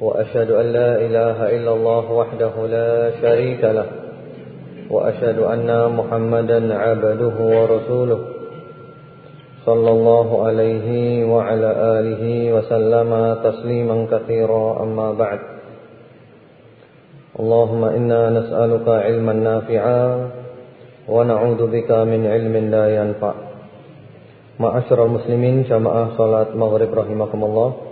وأشهد أن لا إله إلا الله وحده لا شريك له وأشهد أن محمدا عبده ورسوله صلى الله عليه وعلى آله وسلم تسليما كثيرا أما بعد اللهم إنا نسألك علما نافعا ونعوذ بك من علم لا ينفع معاشر المسلمين جماعة صلاة مغرب رحمكم الله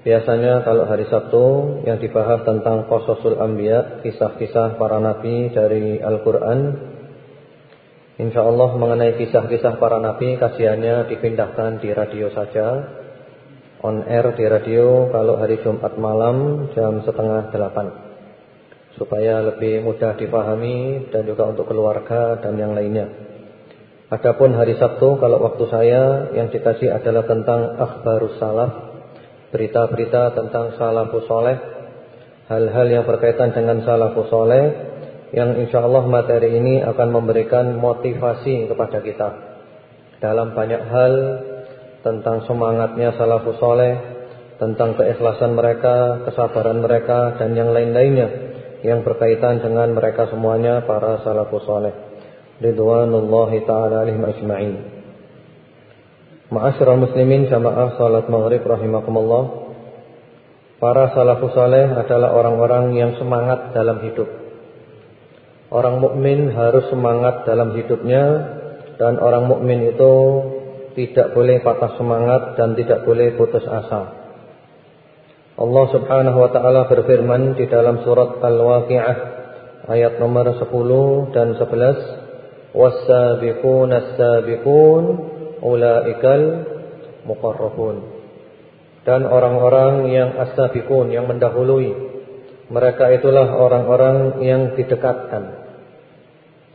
Biasanya kalau hari Sabtu yang dibahas tentang Qasasul Anbiya, kisah-kisah para nabi dari Al-Qur'an. Insyaallah mengenai kisah-kisah para nabi kajiannya dipindahkan di radio saja. On air di radio kalau hari Jumat malam jam setengah delapan Supaya lebih mudah dipahami dan juga untuk keluarga dan yang lainnya. Adapun hari Sabtu kalau waktu saya yang dikaji adalah tentang akhbarus salaf berita-berita tentang salafus soleh, hal-hal yang berkaitan dengan salafus soleh, yang insya Allah materi ini akan memberikan motivasi kepada kita dalam banyak hal tentang semangatnya salafus soleh, tentang keikhlasan mereka, kesabaran mereka, dan yang lain-lainnya yang berkaitan dengan mereka semuanya para salafus soleh. Ridwanullahi ta'ala alihim ajma'in. Ma'asyiral muslimin jamaah salat maghrib rahimakumullah. Para salafus saleh adalah orang-orang yang semangat dalam hidup. Orang mukmin harus semangat dalam hidupnya dan orang mukmin itu tidak boleh patah semangat dan tidak boleh putus asa. Allah Subhanahu wa taala berfirman di dalam surat Al-Waqiah ayat nomor 10 dan 11, "Was-sabiquna as-sabiqun ulaikal muqarrabun. Dan orang-orang yang as-sabiqun yang mendahului, mereka itulah orang-orang yang didekatkan.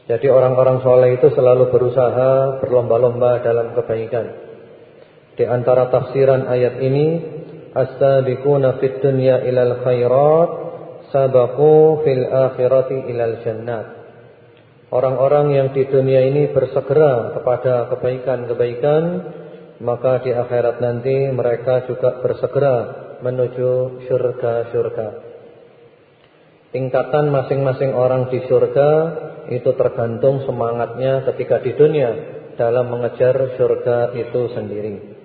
Jadi orang-orang soleh itu selalu berusaha berlomba-lomba dalam kebaikan. Di antara tafsiran ayat ini, as-sabiquna fid dunya ilal khairat, sabaqu fil akhirati ilal jannat. Orang-orang yang di dunia ini bersegera kepada kebaikan-kebaikan Maka di akhirat nanti mereka juga bersegera menuju syurga-syurga. Tingkatan masing-masing orang di syurga Itu tergantung semangatnya ketika di dunia Dalam mengejar syurga itu sendiri.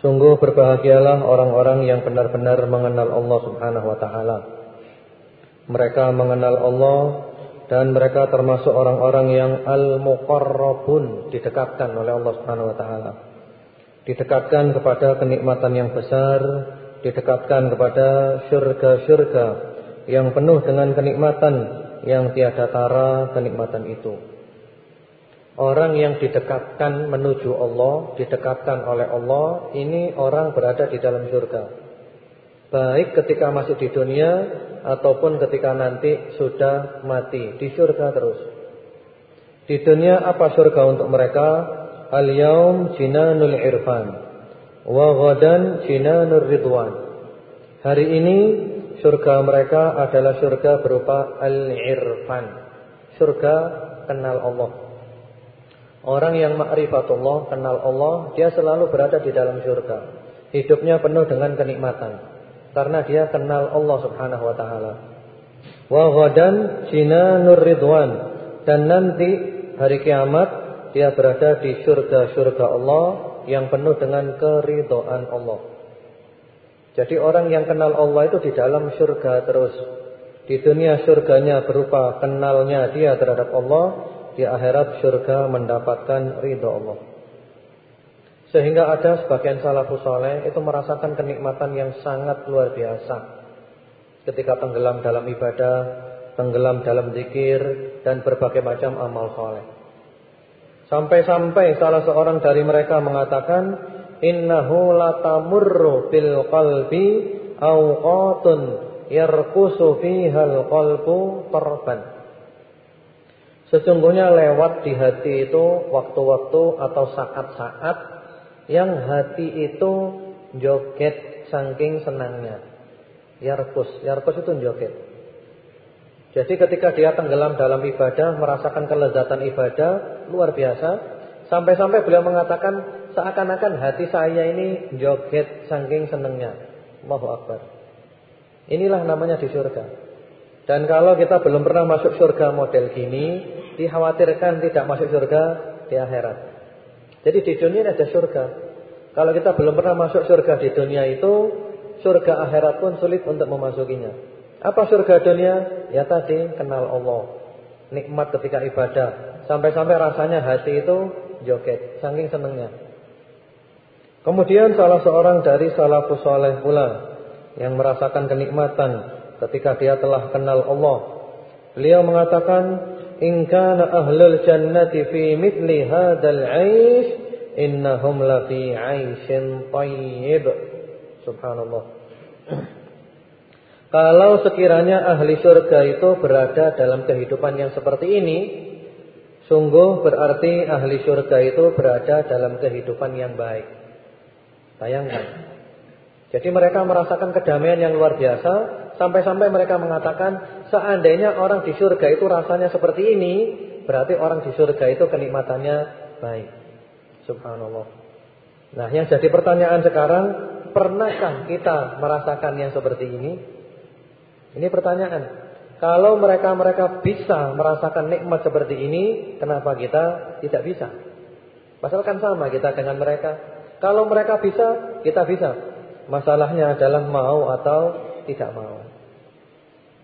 Sungguh berbahagialah orang-orang yang benar-benar mengenal Allah subhanahu wa ta'ala. Mereka mengenal Allah dan mereka termasuk orang-orang yang al-muqarrabun didekatkan oleh Allah Subhanahu wa taala. Didekatkan kepada kenikmatan yang besar, didekatkan kepada surga-surga yang penuh dengan kenikmatan yang tiada tara kenikmatan itu. Orang yang didekatkan menuju Allah, didekatkan oleh Allah, ini orang berada di dalam surga. Baik ketika masih di dunia ataupun ketika nanti sudah mati di surga terus. Di dunia apa surga untuk mereka? Al-yaum jinanul irfan wa ghadan jinanur ridwan. Hari ini surga mereka adalah surga berupa al-irfan. Surga kenal Allah. Orang yang ma'rifatullah, kenal Allah, dia selalu berada di dalam surga. Hidupnya penuh dengan kenikmatan karena dia kenal Allah Subhanahu wa taala. Wa ghadan jinanur ridwan dan nanti hari kiamat dia berada di surga-surga Allah yang penuh dengan keridhaan Allah. Jadi orang yang kenal Allah itu di dalam surga terus. Di dunia surganya berupa kenalnya dia terhadap Allah, di akhirat surga mendapatkan ridha Allah. Sehingga ada sebagian salafus soleh itu merasakan kenikmatan yang sangat luar biasa. Ketika tenggelam dalam ibadah, tenggelam dalam zikir, dan berbagai macam amal soleh. Sampai-sampai salah seorang dari mereka mengatakan, innahu latamurru bil qalbi awqatun yarkusu fiha al-qalbu tarban. Sesungguhnya lewat di hati itu waktu-waktu atau saat-saat yang hati itu joget saking senangnya. Yarkus, yarkus itu joget. Jadi ketika dia tenggelam dalam ibadah, merasakan kelezatan ibadah luar biasa, sampai-sampai beliau mengatakan seakan-akan hati saya ini joget saking senengnya. Allahu Akbar. Inilah namanya di surga. Dan kalau kita belum pernah masuk surga model gini, dikhawatirkan tidak masuk surga di akhirat. Jadi di dunia ada surga. Kalau kita belum pernah masuk surga di dunia itu, surga akhirat pun sulit untuk memasukinya. Apa surga dunia? Ya tadi kenal Allah. Nikmat ketika ibadah. Sampai-sampai rasanya hati itu joget, saking senengnya. Kemudian salah seorang dari salafus saleh pula yang merasakan kenikmatan ketika dia telah kenal Allah. Beliau mengatakan, "In kana ahlul jannati fi mithli hadzal 'aish, innahum la fi 'aishin thayyib." Subhanallah. Kalau sekiranya ahli surga itu berada dalam kehidupan yang seperti ini, sungguh berarti ahli surga itu berada dalam kehidupan yang baik. Bayangkan. Jadi mereka merasakan kedamaian yang luar biasa sampai-sampai mereka mengatakan seandainya orang di surga itu rasanya seperti ini, berarti orang di surga itu kenikmatannya baik. Subhanallah. Nah, yang jadi pertanyaan sekarang, pernahkah kita merasakan yang seperti ini? Ini pertanyaan. Kalau mereka-mereka bisa merasakan nikmat seperti ini, kenapa kita tidak bisa? Pasal kan sama kita dengan mereka. Kalau mereka bisa, kita bisa. Masalahnya adalah mau atau tidak mau.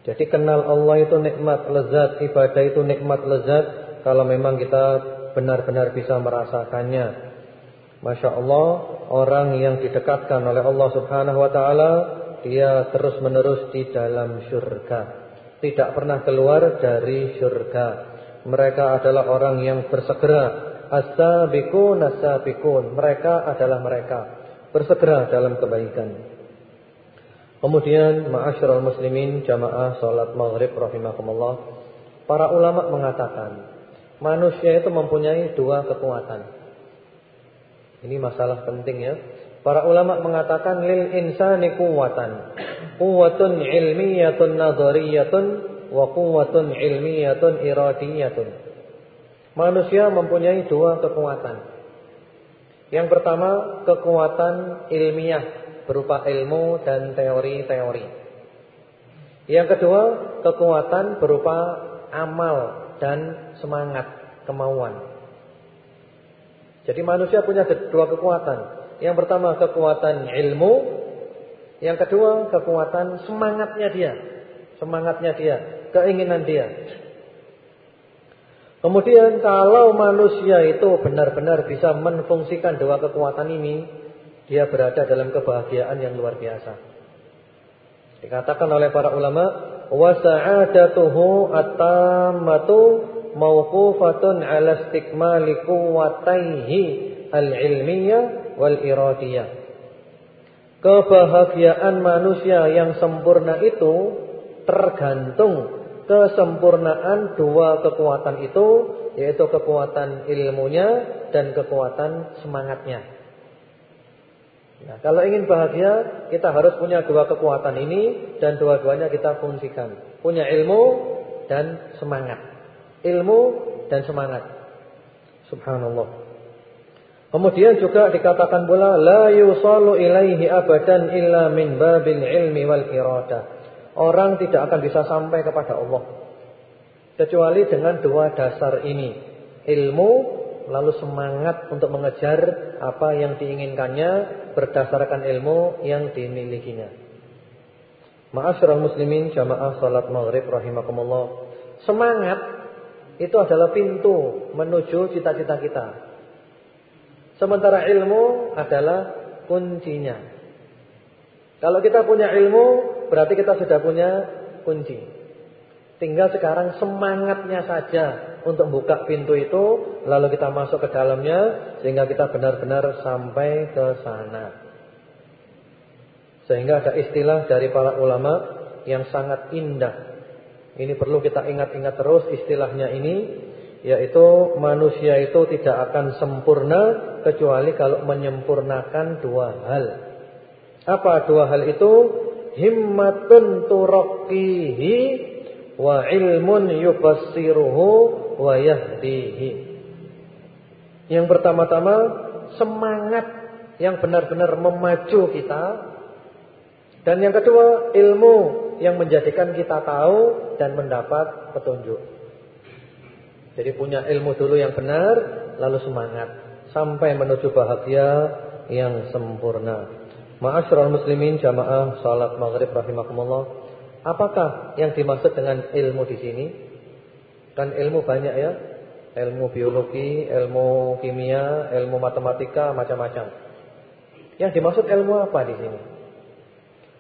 Jadi kenal Allah itu nikmat lezat, ibadah itu nikmat lezat kalau memang kita benar-benar bisa merasakannya. Masya Allah, orang yang didekatkan oleh Allah Subhanahu Wa Taala, dia terus menerus di dalam surga, tidak pernah keluar dari surga. Mereka adalah orang yang bersegera As-sabiqun as-sabiqun. Mereka adalah mereka. Bersegera dalam kebaikan. Kemudian ma'asyiral muslimin jamaah salat maghrib rahimakumullah. Para ulama mengatakan manusia itu mempunyai dua kekuatan. Ini masalah penting ya. Para ulama mengatakan lil insani quwwatan. Quwwatun ilmiyatun nadhariyatun wa quwwatun ilmiyatun iradiyatun. Manusia mempunyai dua kekuatan. Yang pertama, kekuatan ilmiah berupa ilmu dan teori-teori. Yang kedua, kekuatan berupa amal dan semangat, kemauan. Jadi manusia punya dua kekuatan. Yang pertama kekuatan ilmu, yang kedua kekuatan semangatnya dia. Semangatnya dia, keinginan dia. Kemudian kalau manusia itu benar-benar bisa menfungsikan dua kekuatan ini, dia berada dalam kebahagiaan yang luar biasa. Dikatakan oleh para ulama, wa sa'adatuhu at-tammatu mawqufatun 'ala istikmali quwwataihi al-ilmiyah wal iradiyah. Kebahagiaan manusia yang sempurna itu tergantung kesempurnaan dua kekuatan itu yaitu kekuatan ilmunya dan kekuatan semangatnya. Nah, kalau ingin bahagia, kita harus punya dua kekuatan ini dan dua-duanya kita fungsikan. Punya ilmu dan semangat. Ilmu dan semangat. Subhanallah. Kemudian juga dikatakan pula la yusallu ilaihi abadan illa min babil ilmi wal iradah orang tidak akan bisa sampai kepada Allah kecuali dengan dua dasar ini ilmu lalu semangat untuk mengejar apa yang diinginkannya berdasarkan ilmu yang dimilikinya. Ma'asyiral muslimin jamaah salat maghrib rahimakumullah. Semangat itu adalah pintu menuju cita-cita kita. Sementara ilmu adalah kuncinya. Kalau kita punya ilmu berarti kita sudah punya kunci. Tinggal sekarang semangatnya saja untuk buka pintu itu lalu kita masuk ke dalamnya sehingga kita benar-benar sampai ke sana. Sehingga ada istilah dari para ulama yang sangat indah. Ini perlu kita ingat-ingat terus istilahnya ini yaitu manusia itu tidak akan sempurna kecuali kalau menyempurnakan dua hal. Apa dua hal itu? Himmatun turaqqihi wa ilmun yubassiruhu wa yahdihi. Yang pertama-tama semangat yang benar-benar memacu kita dan yang kedua ilmu yang menjadikan kita tahu dan mendapat petunjuk. Jadi punya ilmu dulu yang benar lalu semangat sampai menuju bahagia yang sempurna. Ma'asyiral muslimin jamaah salat maghrib rahimakumullah. Apakah yang dimaksud dengan ilmu di sini? Kan ilmu banyak ya. Ilmu biologi, ilmu kimia, ilmu matematika, macam-macam. Yang dimaksud ilmu apa di sini?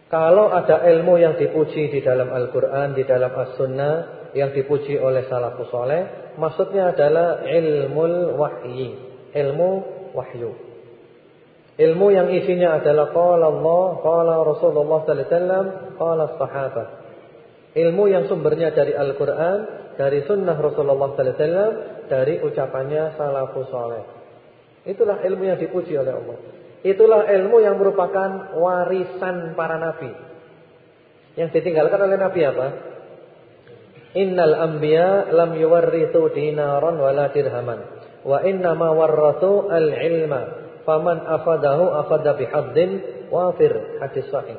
Kalau ada ilmu yang dipuji di dalam Al-Quran, di dalam As-Sunnah, yang dipuji oleh salafus soleh, maksudnya adalah ilmu wahyi, ilmu wahyu. Ilmu yang isinya adalah qala Allah, qala Rasulullah sallallahu alaihi wasallam, qala sahabat. Ilmu yang sumbernya dari Al-Qur'an, dari sunnah Rasulullah sallallahu alaihi wasallam, dari ucapannya salafus saleh. Itulah ilmu yang dipuji oleh Allah. Itulah ilmu yang merupakan warisan para nabi. Yang ditinggalkan oleh nabi apa? Innal anbiya lam yuwarrithu dinaran wala dirhaman wa inna ma warrathu al-ilma faman afadahu afada bihaddin wafir hadis sahih.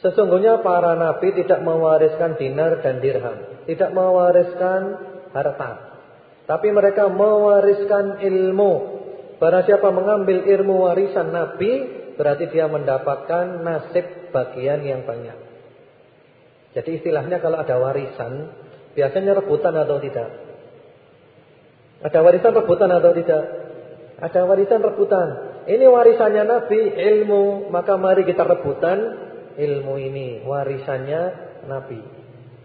Sesungguhnya para nabi tidak mewariskan dinar dan dirham, tidak mewariskan harta. Tapi mereka mewariskan ilmu. Barang siapa mengambil ilmu warisan nabi, berarti dia mendapatkan nasib bagian yang banyak. Jadi istilahnya kalau ada warisan, biasanya rebutan atau tidak? Ada warisan rebutan atau tidak? Ada warisan rebutan. Ini warisannya Nabi, ilmu. Maka mari kita rebutan ilmu ini. Warisannya Nabi.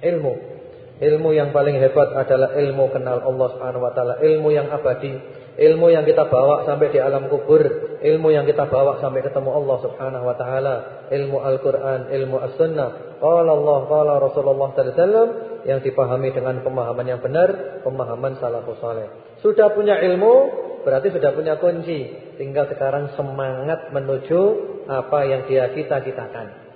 Ilmu. Ilmu yang paling hebat adalah ilmu kenal Allah Subhanahu wa taala, ilmu yang abadi, ilmu yang kita bawa sampai di alam kubur, ilmu yang kita bawa sampai ketemu Allah Subhanahu wa taala, ilmu Al-Qur'an, ilmu As-Sunnah. Qala Allah, qala Rasulullah sallallahu alaihi wasallam yang dipahami dengan pemahaman yang benar, pemahaman salafus saleh. Sudah punya ilmu, berarti sudah punya kunci. Tinggal sekarang semangat menuju apa yang dia cita-citakan.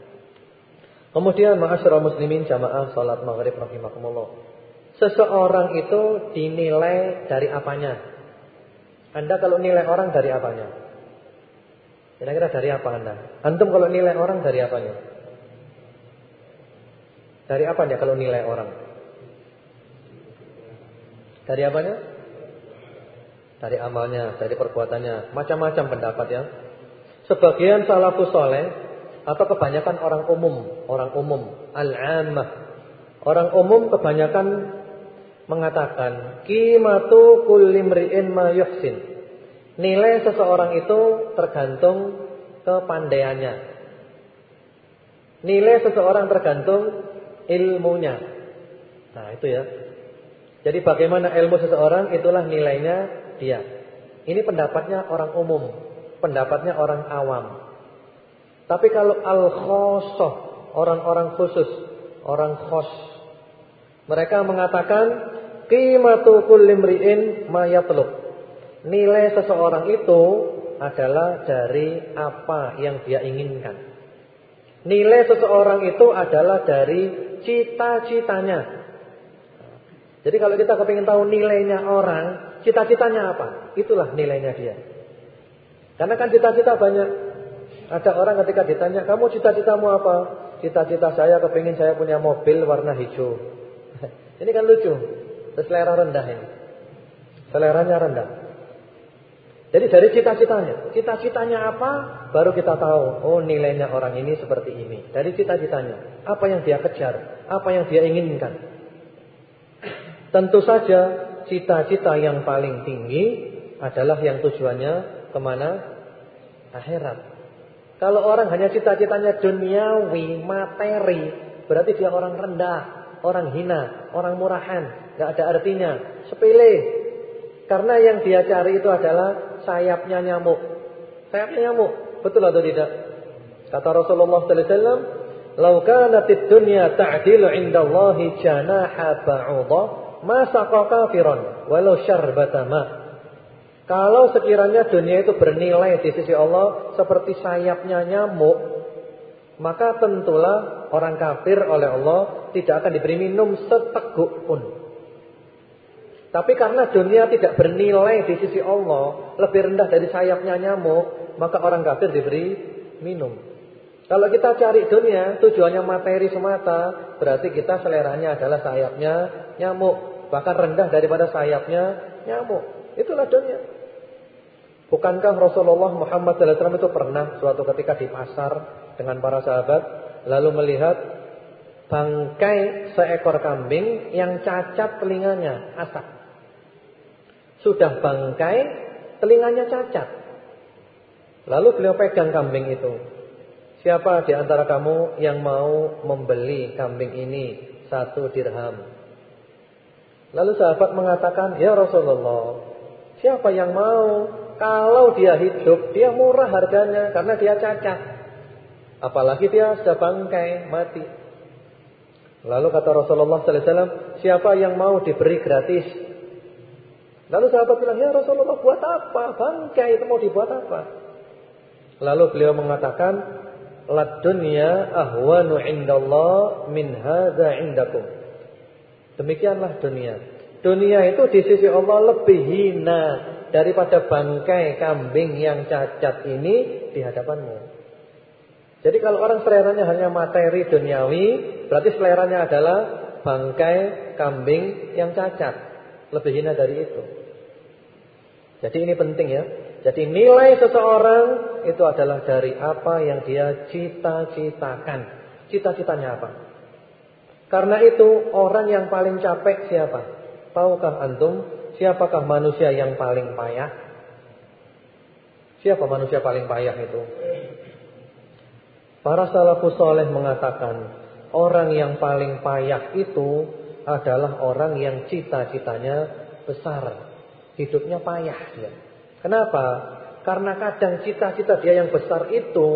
Kemudian ma'asyiral muslimin jamaah salat maghrib rahimakumullah. Seseorang itu dinilai dari apanya? Anda kalau nilai orang dari apanya? Kira-kira dari apa Anda? Antum kalau nilai orang dari apanya? Dari apanya kalau nilai orang? Dari apanya? dari amalnya, dari perbuatannya, macam-macam pendapat ya. Sebagian salafus soleh atau kebanyakan orang umum, orang umum, al-ammah. Orang umum kebanyakan mengatakan qimatu kulli mri'in ma yuhsin. Nilai seseorang itu tergantung kepandaiannya. Nilai seseorang tergantung ilmunya. Nah, itu ya. Jadi bagaimana ilmu seseorang itulah nilainya dia. Ini pendapatnya orang umum, pendapatnya orang awam. Tapi kalau al-khosoh, orang-orang khusus, orang khos, mereka mengatakan qimatu kulli mri'in ma Nilai seseorang itu adalah dari apa yang dia inginkan. Nilai seseorang itu adalah dari cita-citanya. Jadi kalau kita kepingin tahu nilainya orang, Cita-citanya apa? Itulah nilainya dia. Karena kan cita-cita banyak. Ada orang ketika ditanya, kamu cita-citamu apa? Cita-cita saya kepingin saya punya mobil warna hijau. ini kan lucu. Selera rendah ini. Seleranya rendah. Jadi dari cita-citanya. Cita-citanya apa? Baru kita tahu. Oh nilainya orang ini seperti ini. Dari cita-citanya. Apa yang dia kejar. Apa yang dia inginkan. Tentu saja cita-cita yang paling tinggi adalah yang tujuannya ke mana? Akhirat. Kalau orang hanya cita-citanya duniawi, materi, berarti dia orang rendah, orang hina, orang murahan, nggak ada artinya, sepele. Karena yang dia cari itu adalah sayapnya nyamuk. Sayapnya nyamuk. Betul atau tidak? Kata Rasulullah sallallahu alaihi wasallam, "Lau kanatid dunya ta'dilu 'inda Allah janaha ba'udha, ma saqa kafiran walau syarbata ma." Kalau sekiranya dunia itu bernilai di sisi Allah seperti sayapnya nyamuk, maka tentulah orang kafir oleh Allah tidak akan diberi minum seteguk pun. Tapi karena dunia tidak bernilai di sisi Allah, lebih rendah dari sayapnya nyamuk, maka orang kafir diberi minum. Kalau kita cari dunia, tujuannya materi semata, berarti kita seleranya adalah sayapnya nyamuk, bahkan rendah daripada sayapnya nyamuk. Itulah dunia. Bukankah Rasulullah Muhammad SAW itu pernah suatu ketika di pasar dengan para sahabat, lalu melihat bangkai seekor kambing yang cacat telinganya, asap. Sudah bangkai, telinganya cacat. Lalu beliau pegang kambing itu. Siapa di antara kamu yang mau membeli kambing ini satu dirham? Lalu sahabat mengatakan, ya Rasulullah, siapa yang mau? Kalau dia hidup, dia murah harganya karena dia cacat. Apalagi dia sudah bangkai, mati. Lalu kata Rasulullah sallallahu alaihi wasallam, siapa yang mau diberi gratis? Lalu sahabat bilang, ya Rasulullah buat apa? Bangkai itu mau dibuat apa? Lalu beliau mengatakan, Lad dunya ahwanu indallah min hadza indakum. Demikianlah dunia. Dunia itu di sisi Allah lebih hina daripada bangkai kambing yang cacat ini di hadapanmu. Jadi kalau orang seleranya hanya materi duniawi, berarti seleranya adalah bangkai kambing yang cacat. Lebih hina dari itu. Jadi ini penting ya. Jadi nilai seseorang itu adalah dari apa yang dia cita-citakan. Cita-citanya apa? Karena itu orang yang paling capek siapa? Tahukah antum siapakah manusia yang paling payah? Siapa manusia paling payah itu? Para salafus soleh mengatakan orang yang paling payah itu adalah orang yang cita-citanya besar. Hidupnya payah dia. Kenapa? Karena kadang cita-cita dia yang besar itu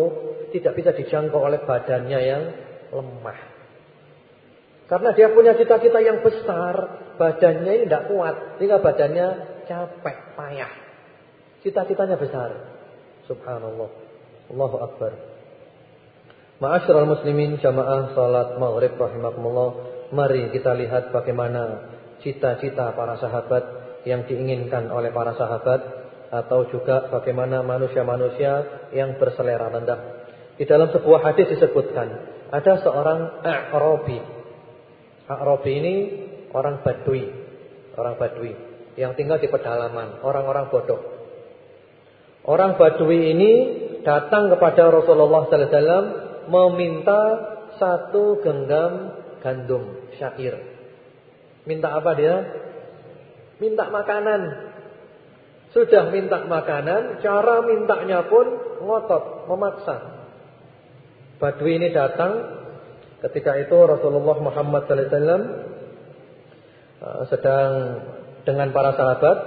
tidak bisa dijangkau oleh badannya yang lemah. Karena dia punya cita-cita yang besar, badannya ini tidak kuat, sehingga badannya capek, payah. Cita-citanya besar. Subhanallah. Allahu Akbar. Ma'asyiral muslimin jamaah salat maghrib rahimakumullah. Mari kita lihat bagaimana cita-cita para sahabat yang diinginkan oleh para sahabat atau juga bagaimana manusia-manusia yang berselera rendah. Di dalam sebuah hadis disebutkan ada seorang A'rabi. A'rabi ini orang Badui, orang Badui yang tinggal di pedalaman, orang-orang bodoh. Orang Badui ini datang kepada Rasulullah sallallahu alaihi wasallam meminta satu genggam gandum syair. Minta apa dia? minta makanan. Sudah minta makanan, cara mintanya pun ngotot, memaksa. Badui ini datang ketika itu Rasulullah Muhammad wasallam uh, sedang dengan para sahabat.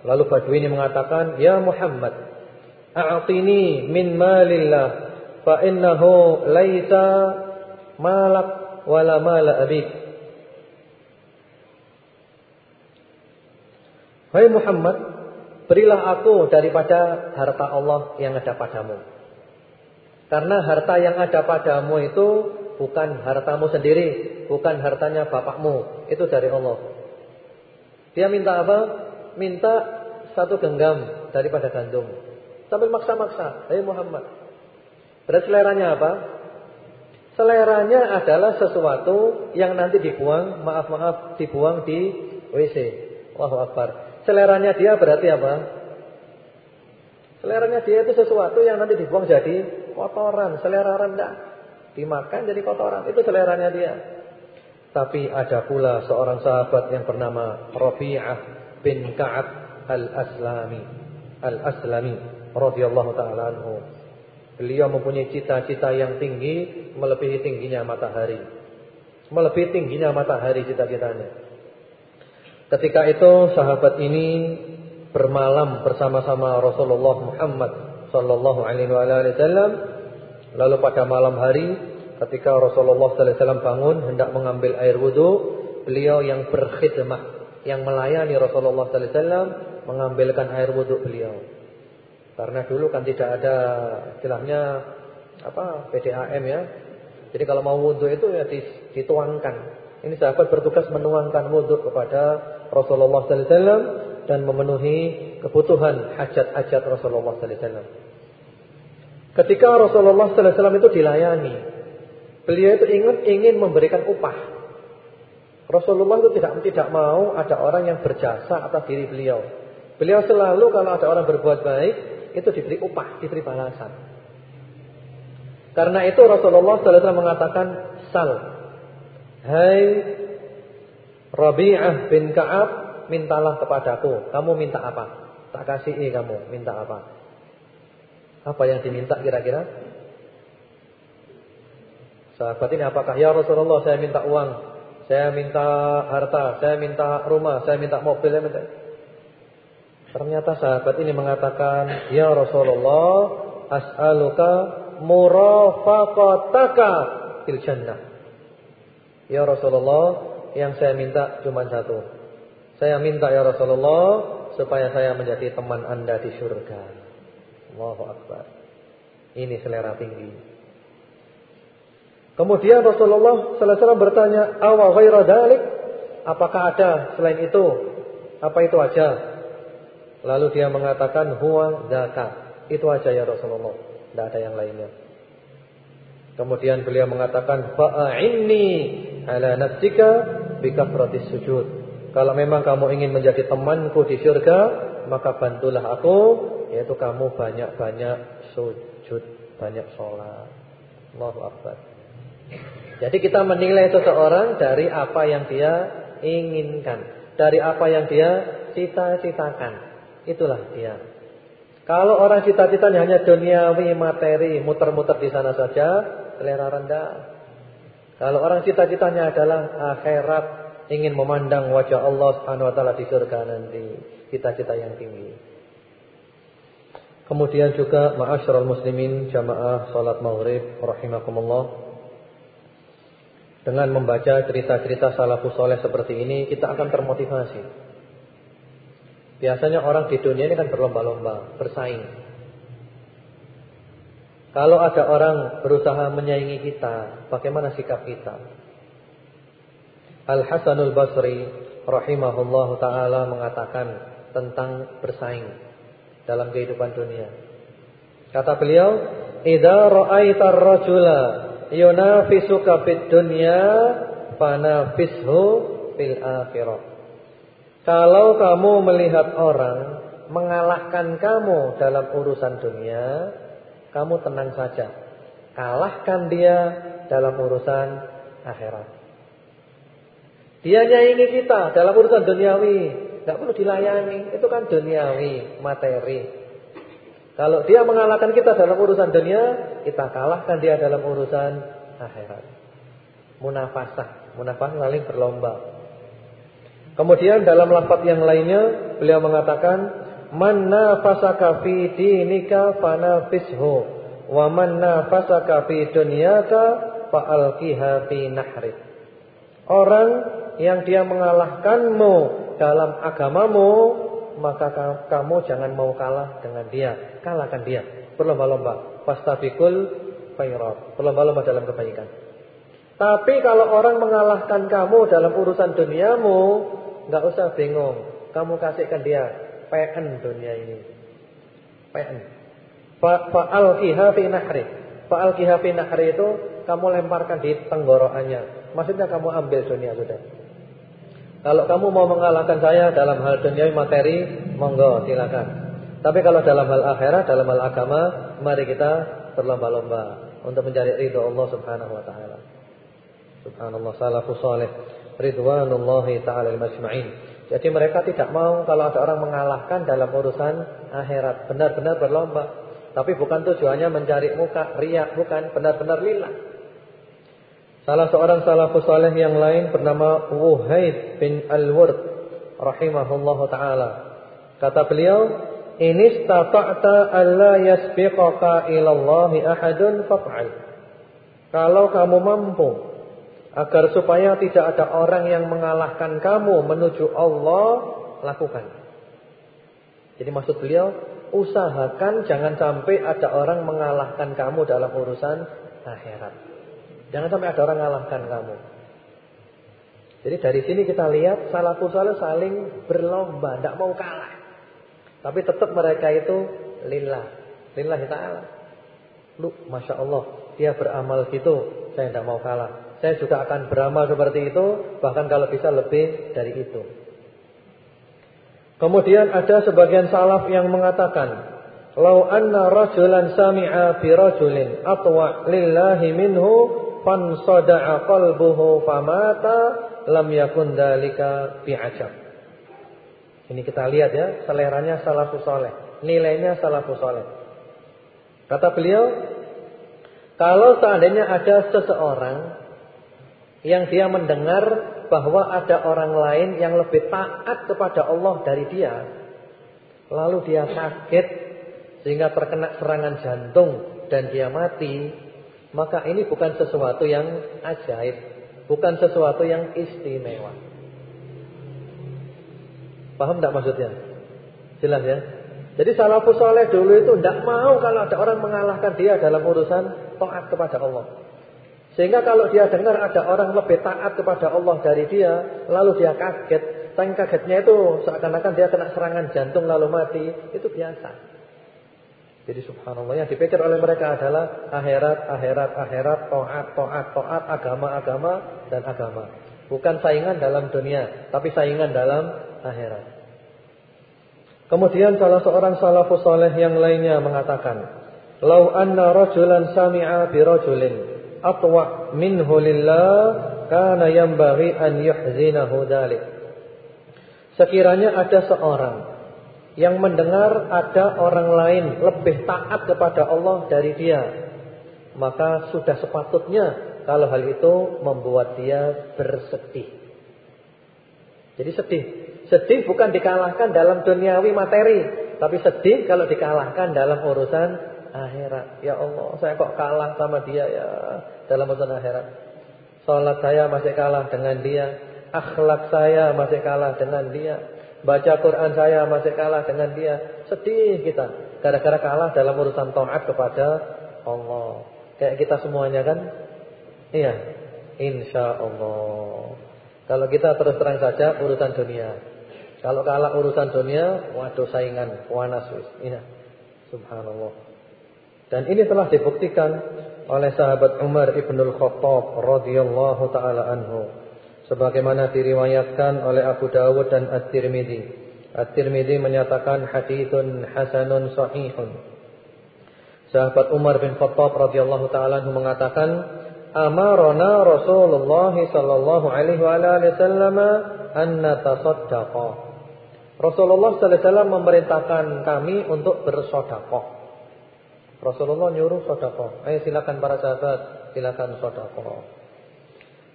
Lalu Badui ini mengatakan, "Ya Muhammad, a'tini min malillah fa innahu laisa malak wala mala abik." Hai Muhammad, berilah aku daripada harta Allah yang ada padamu. Karena harta yang ada padamu itu bukan hartamu sendiri, bukan hartanya bapakmu, itu dari Allah. Dia minta apa? Minta satu genggam daripada gandum. Sambil maksa-maksa, hai Muhammad. Berarti seleranya apa? Seleranya adalah sesuatu yang nanti dibuang, maaf-maaf, dibuang di WC. Akbar. Seleranya dia berarti apa? Seleranya dia itu sesuatu yang nanti dibuang jadi kotoran, selera rendah. Dimakan jadi kotoran, itu seleranya dia. Tapi ada pula seorang sahabat yang bernama Rabi'ah bin Ka'ab Al-Aslami. Al-Aslami radhiyallahu taala anhu. Beliau mempunyai cita-cita yang tinggi melebihi tingginya matahari. Melebihi tingginya matahari cita-citanya. Ketika itu sahabat ini bermalam bersama-sama Rasulullah Muhammad sallallahu alaihi wasallam. Lalu pada malam hari ketika Rasulullah sallallahu alaihi wasallam bangun hendak mengambil air wudu, beliau yang berkhidmah, yang melayani Rasulullah sallallahu alaihi wasallam mengambilkan air wudu beliau. Karena dulu kan tidak ada istilahnya apa PDAM ya. Jadi kalau mau wudu itu ya dituangkan. Ini sahabat bertugas menuangkan wudu kepada Rasulullah sallallahu alaihi wasallam dan memenuhi kebutuhan hajat-hajat Rasulullah sallallahu alaihi wasallam. Ketika Rasulullah wasallam itu dilayani, beliau itu ingin ingin memberikan upah. Rasulullah itu tidak tidak mau ada orang yang berjasa atas diri beliau. Beliau selalu kalau ada orang berbuat baik itu diberi upah, diberi balasan. Karena itu Rasulullah wasallam mengatakan, "Sal, hai Rabi'ah bin Ka'ab, mintalah kepadaku. Kamu minta apa? Tak kasih kamu, minta apa?" Apa yang diminta kira-kira? Sahabat ini apakah ya Rasulullah saya minta uang, saya minta harta, saya minta rumah, saya minta mobil, saya minta Ternyata sahabat ini mengatakan, "Ya Rasulullah, as'aluka murafaqataka fil jannah." Ya Rasulullah, yang saya minta cuma satu. Saya minta ya Rasulullah supaya saya menjadi teman Anda di surga. Allahu akbar. Ini selera tinggi. Kemudian Rasulullah sallallahu alaihi bertanya, "Awa ghaira dalik?" Apakah ada selain itu? Apa itu aja? Lalu dia mengatakan huwa zakat. Itu aja ya Rasulullah. Tidak ada yang lainnya. Kemudian beliau mengatakan fa'inni ala nafsika bikafratis sujud. Kalau memang kamu ingin menjadi temanku di surga, maka bantulah aku yaitu kamu banyak-banyak sujud, banyak sholat. Allahu akbar. Jadi kita menilai seseorang dari apa yang dia inginkan, dari apa yang dia cita-citakan. Itulah dia. Kalau orang cita-citanya hanya duniawi, materi, muter-muter di sana saja, selera rendah. Kalau orang cita-citanya adalah akhirat, ingin memandang wajah Allah Subhanahu wa taala di surga nanti, cita-cita yang tinggi. Kemudian juga ma'asyiral muslimin jamaah salat maghrib rahimakumullah. Dengan membaca cerita-cerita salafus saleh seperti ini, kita akan termotivasi. Biasanya orang di dunia ini kan berlomba-lomba, bersaing. Kalau ada orang berusaha menyaingi kita, bagaimana sikap kita? Al Hasanul Basri rahimahullahu taala mengatakan tentang bersaing dalam kehidupan dunia. Kata beliau, "Idza ra'aita ar-rajula yunafisuka fid dunya fanafishu fil akhirah." Kalau kamu melihat orang mengalahkan kamu dalam urusan dunia, kamu tenang saja. Kalahkan dia dalam urusan akhirat. Dia nyaingi kita dalam urusan duniawi, nggak perlu dilayani. Itu kan duniawi, materi. Kalau dia mengalahkan kita dalam urusan dunia, kita kalahkan dia dalam urusan akhirat. Munafasah, munafasah saling berlomba. Kemudian dalam lafaz yang lainnya beliau mengatakan man nafasaka fi dinika fanafishu wa man nafasaka fi dunyaka fa'alqiha fi. Orang yang dia mengalahkanmu dalam agamamu maka kamu jangan mau kalah dengan dia, kalahkan dia. Berlomba-lomba, fastabiqul khairat. Berlomba-lomba dalam kebaikan. Tapi kalau orang mengalahkan kamu dalam urusan duniamu, Enggak usah bingung. Kamu kasihkan dia PN dunia ini. PN. Fa'alqiha fi nahri. Fa'alqiha fi nahri itu kamu lemparkan di tenggorokannya. Maksudnya kamu ambil dunia sudah. Kalau kamu mau mengalahkan saya dalam hal dunia materi, monggo silakan. Tapi kalau dalam hal akhirat, dalam hal agama, mari kita berlomba-lomba untuk mencari ridho Allah Subhanahu wa taala. Subhanallah salafus saleh ridwanullahi taala majma'in. Jadi mereka tidak mau kalau ada orang mengalahkan dalam urusan akhirat, benar-benar berlomba. Tapi bukan tujuannya mencari muka, riak, bukan, benar-benar lillah. Salah seorang salafus saleh yang lain bernama Wuhaid bin Al-Wurd rahimahullahu taala. Kata beliau, "In istata'ta alla yasbiqaka ila Allah ahadun faf'al." Kalau kamu mampu agar supaya tidak ada orang yang mengalahkan kamu menuju Allah, lakukan. Jadi maksud beliau, usahakan jangan sampai ada orang mengalahkan kamu dalam urusan akhirat. Jangan sampai ada orang mengalahkan kamu. Jadi dari sini kita lihat salafus saleh saling berlomba, tidak mau kalah. Tapi tetap mereka itu lillah, lillah taala. Lu, masya Allah, dia beramal gitu, saya tidak mau kalah. Saya juga akan beramal seperti itu, bahkan kalau bisa lebih dari itu. Kemudian ada sebagian salaf yang mengatakan, "Lau anna rajulan sami'a bi rajulin atwa lillahi minhu fansada'a qalbuhu famata lam yakun dalika bi'ajab. Ini kita lihat ya, seleranya salafus saleh, nilainya salafus saleh. Kata beliau, kalau seandainya ada seseorang yang dia mendengar bahwa ada orang lain yang lebih taat kepada Allah dari dia, lalu dia kaget sehingga terkena serangan jantung dan dia mati, maka ini bukan sesuatu yang ajaib. Bukan sesuatu yang istimewa. Paham tidak maksudnya? Jelas ya? Jadi salafus soleh dulu itu tidak mau kalau ada orang mengalahkan dia dalam urusan taat kepada Allah. Sehingga kalau dia dengar ada orang lebih taat kepada Allah dari dia, lalu dia kaget. Saking kagetnya itu seakan-akan dia kena serangan jantung lalu mati, itu biasa. Jadi subhanallah yang dipikir oleh mereka adalah akhirat, akhirat, akhirat, to'at, to'at, to'at, agama, agama, dan agama. Bukan saingan dalam dunia, tapi saingan dalam akhirat. Kemudian salah seorang salafus soleh yang lainnya mengatakan, Lau anna rajulan sami'a bi rajulin atwa minhu lillah kana yambaghi an yuhzinahu dalik. Sekiranya ada seorang yang mendengar ada orang lain lebih taat kepada Allah dari dia, maka sudah sepatutnya kalau hal itu membuat dia bersedih. Jadi sedih. Sedih bukan dikalahkan dalam duniawi materi, tapi sedih kalau dikalahkan dalam urusan akhirat. Ya Allah, saya kok kalah sama dia ya dalam urusan akhirat. Salat saya masih kalah dengan dia, akhlak saya masih kalah dengan dia. Baca Quran saya masih kalah dengan dia. Sedih kita. Gara-gara kalah dalam urusan taat kepada Allah. Kayak kita semuanya kan? Iya. Insya Allah. Kalau kita terus terang saja urusan dunia. Kalau kalah urusan dunia, waduh saingan, panas Iya. Subhanallah. Dan ini telah dibuktikan oleh sahabat Umar ibnul Khattab radhiyallahu taala anhu sebagaimana diriwayatkan oleh Abu Dawud dan At-Tirmidzi. At-Tirmidzi menyatakan haditsun hasanun sahihun. Sahabat Umar bin Khattab radhiyallahu taala mengatakan, "Amarona Rasulullah sallallahu alaihi wasallam an natasaddaqa." Rasulullah sallallahu alaihi wasallam memerintahkan kami untuk bersedekah. Rasulullah nyuruh sedekah. Ayo silakan para sahabat, silakan sedekah.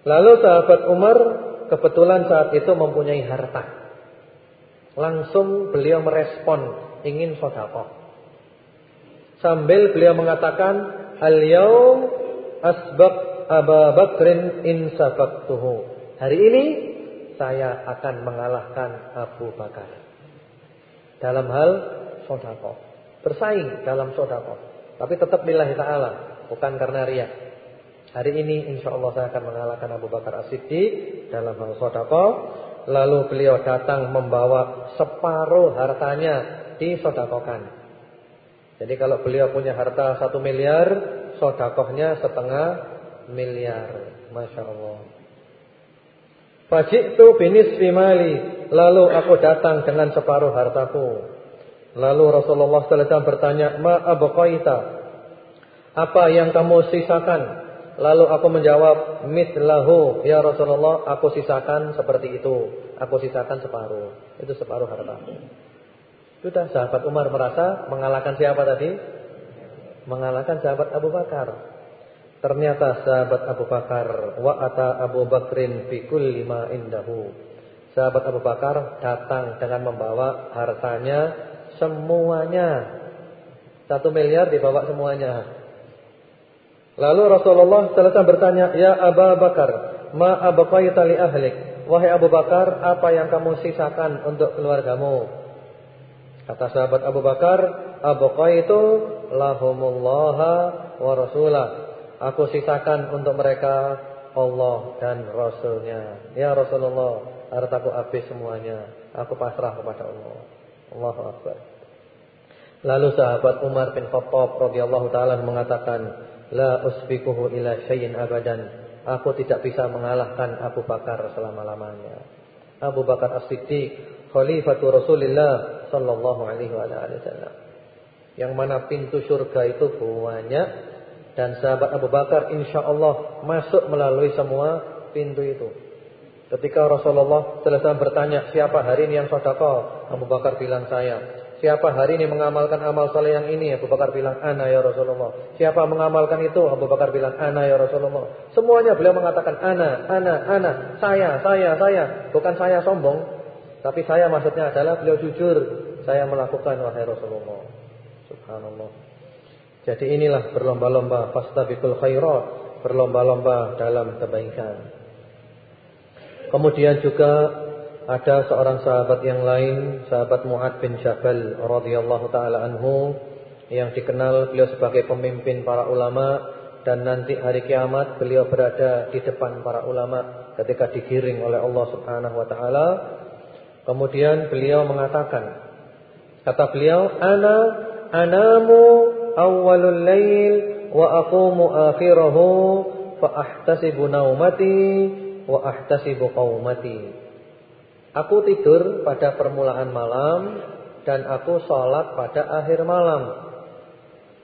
Lalu sahabat Umar kebetulan saat itu mempunyai harta. Langsung beliau merespon ingin sedekah. Sambil beliau mengatakan, "Al-yaum asbaq Abu Bakrin in sabaqtuhu." Hari ini saya akan mengalahkan Abu Bakar. Dalam hal sedekah. Bersaing dalam sedekah. Tapi tetap lillahi taala, bukan karena riya. Hari ini insya Allah saya akan mengalahkan Abu Bakar As-Siddiq dalam hal sodako. Lalu beliau datang membawa separuh hartanya disodakokan. Jadi kalau beliau punya harta satu miliar, sodakohnya setengah miliar. Masya Allah. itu binis fimali. Lalu aku datang dengan separuh hartaku. Lalu Rasulullah SAW bertanya, Ma? Apa yang kamu sisakan? Lalu aku menjawab, "Mithlahu ya Rasulullah, aku sisakan seperti itu. Aku sisakan separuh. Itu separuh hartaku." Sudah sahabat Umar merasa mengalahkan siapa tadi? Mengalahkan sahabat Abu Bakar. Ternyata sahabat Abu Bakar wa ata Abu Bakrin fi kulli ma indahu. Sahabat Abu Bakar datang dengan membawa hartanya semuanya. Satu miliar dibawa semuanya. Lalu Rasulullah selesai bertanya, "Ya Abu Bakar, ma abqaita li ahlik?" Wahai Abu Bakar, apa yang kamu sisakan untuk keluargamu? Kata sahabat Abu Bakar, "Abqaitu lahumullaha wa rasulah." Aku sisakan untuk mereka Allah dan Rasulnya. Ya Rasulullah, hartaku habis semuanya. Aku pasrah kepada Allah. Allahu Akbar. Lalu sahabat Umar bin Khattab radhiyallahu taala mengatakan, "La usbikuhu ila syai'in abadan." Aku tidak bisa mengalahkan Abu Bakar selama-lamanya. Abu Bakar As-Siddiq, khalifatu Rasulullah sallallahu alaihi wasallam. Yang mana pintu surga itu banyak dan sahabat Abu Bakar insyaallah masuk melalui semua pintu itu. Ketika Rasulullah selesai bertanya, siapa hari ini yang sedekah? Abu Bakar bilang saya. Siapa hari ini mengamalkan amal soleh yang ini? Abu Bakar bilang, ana ya Rasulullah. Siapa mengamalkan itu? Abu Bakar bilang, ana ya Rasulullah. Semuanya beliau mengatakan, ana, ana, ana. Saya, saya, saya. Bukan saya sombong. Tapi saya maksudnya adalah beliau jujur. Saya melakukan wahai Rasulullah. Subhanallah. Jadi inilah berlomba-lomba. Fastabikul khairat. Berlomba-lomba dalam kebaikan. Kemudian juga ada seorang sahabat yang lain, sahabat Mu'ad bin Jabal radhiyallahu taala anhu yang dikenal beliau sebagai pemimpin para ulama dan nanti hari kiamat beliau berada di depan para ulama ketika digiring oleh Allah Subhanahu wa taala. Kemudian beliau mengatakan kata beliau ana anamu awwalul lail wa aqumu akhirahu fa ahtasibu naumati wa ahtasibu qaumati. Aku tidur pada permulaan malam dan aku sholat pada akhir malam.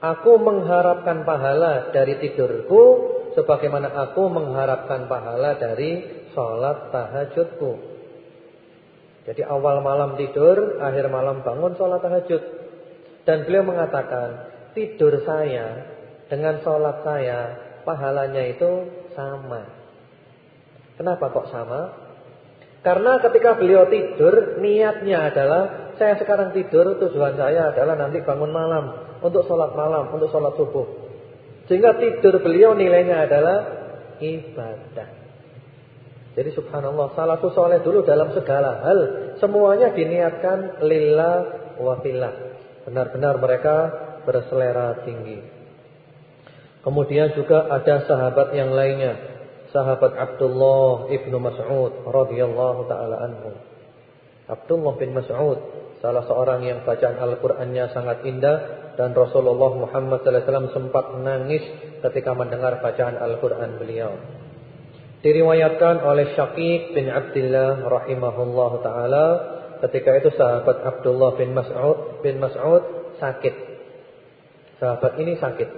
Aku mengharapkan pahala dari tidurku sebagaimana aku mengharapkan pahala dari sholat tahajudku. Jadi awal malam tidur, akhir malam bangun sholat tahajud. Dan beliau mengatakan, tidur saya dengan sholat saya, pahalanya itu sama. Kenapa kok sama? Karena ketika beliau tidur, niatnya adalah saya sekarang tidur, tujuan saya adalah nanti bangun malam untuk sholat malam, untuk sholat subuh. Sehingga tidur beliau nilainya adalah ibadah. Jadi subhanallah, salafus soleh dulu dalam segala hal semuanya diniatkan lillah wa fillah. Benar-benar mereka berselera tinggi. Kemudian juga ada sahabat yang lainnya sahabat Abdullah ibnu Mas'ud radhiyallahu taala anhu. Abdullah bin Mas'ud salah seorang yang bacaan Al-Qur'annya sangat indah dan Rasulullah Muhammad sallallahu alaihi wasallam sempat menangis ketika mendengar bacaan Al-Qur'an beliau. Diriwayatkan oleh Syaqiq bin Abdullah rahimahullahu taala ketika itu sahabat Abdullah bin Mas'ud bin Mas'ud sakit. Sahabat ini sakit.